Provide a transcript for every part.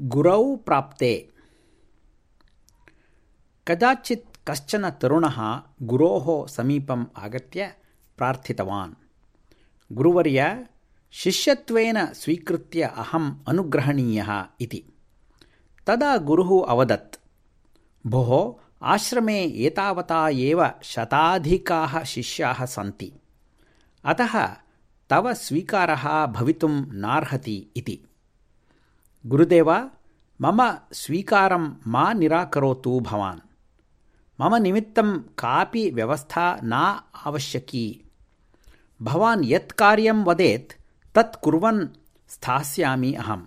गुरौ प्राप्ते। कदाचित् कश्चन तरुणः गुरोः समीपम् आगत्य प्रार्थितवान्। गुरुवर्य शिष्यत्वेन स्वीकृत्य अहम् अनुग्रहणीयः इति। तदा गुरुः अवदत् भोः आश्रमे एतावता एव शताधिकाः शिष्याः सन्ति। अतः तव स्वीकारः भवितुं नार्हति इति गुरुदेव मम स्वीकारं मा निराकरोतु भवान्। मम निमित्तं कापि व्यवस्था न आवश्यकी। भवान् यत् कार्यं वदेत् तत् कुर्वन् स्थास्यामि अहम्।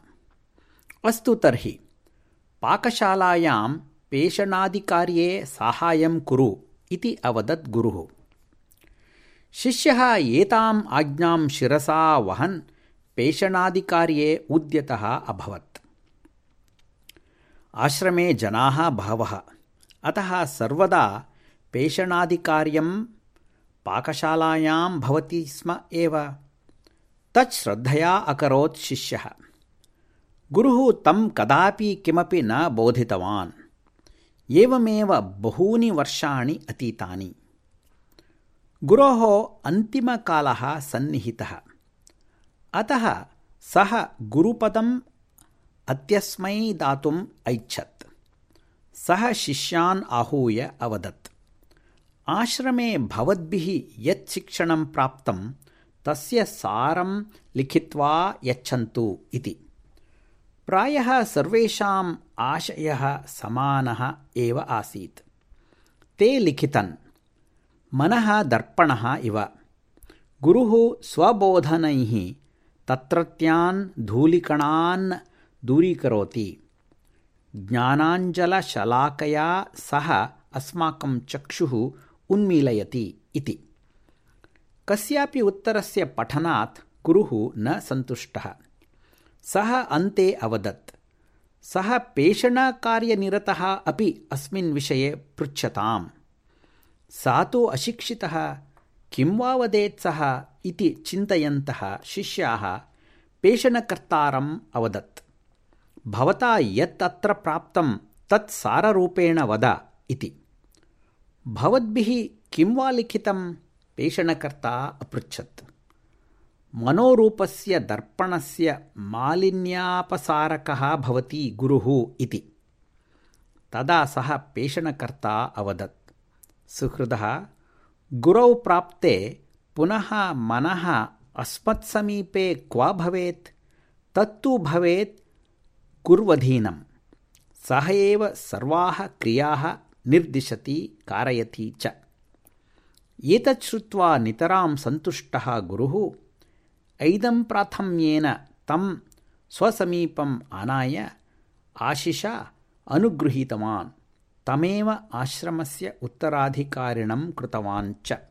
अस्तु तर्हि पाकशालायां पेषणादिकार्ये साहाय्यं कुरु इति अवदत् गुरुः। शिष्यः एताम् आज्ञां शिरसा वहन् पेषणादिकार्ये उद्यतः अभवत्। आश्रमे जनाः बहवः। अतः सर्वदा पेषणादिकार्यं पाकशालायां भवति स्म एव। तत् श्रद्धया अकरोत् शिष्यः। गुरुः तं कदापि किमपि न बोधितवान्। एवमेव बहूनि वर्षाणि अतीतानि। गुरोः अन्तिमकालः सन्निहितः अतः सः गुरुपदम् अत्यस्मै दातुम् ऐच्छत्। सः शिष्यान् आहूय अवदत्। आश्रमे भवद्भिः यत् शिक्षणं प्राप्तं तस्य सारं लिखित्वा यच्छन्तु इति। प्रायः सर्वेषाम् आशयः समानः एव आसीत्। ते लिखितन्। मनः दर्पणः इव। गुरुः स्वबोधनैः तत्रत्यान् धूलिकणान् दूरीकरोति। ज्ञानाञ्जलशलाकया सह अस्माकं चक्षुः उन्मीलयति इति। कस्यापि उत्तरस्य पठनात् गुरुः न सन्तुष्टः। सः अन्ते अवदत्। सः पेषणकार्यनिरतः अपि अस्मिन् विषये पृच्छताम्। सा तु अशिक्षितः। किं वा वदेत् सः इति चिन्तयन्तः शिष्याः पेषणकर्तारम् अवदत्। भवता यत् अत्र प्राप्तं तत् साररूपेण वद इति। भवद्भिः किं वा लिखितं? पेषणकर्ता अपृच्छत्। मनोरूपस्य दर्पणस्य मालिन्यापसारकः भवति गुरुः इति। तदा सः पेषणकर्ता अवदत्। सुहृदः गुरौ प्राप्ते पुनः मनः अस्मत्समीपे क्व भवेत्? तत्तु भवेत् कुर्वधीनं सः एव सर्वाः क्रियाः निर्दिशति कारयति च। एतत् श्रुत्वा नितरां सन्तुष्टः गुरुः ऐदम्प्राथम्येन तं स्वसमीपम् आनाय आशिषा अनुगृहीतवान्। तमेव आश्रमस्य उत्तराधिकारिणं कृतवान् च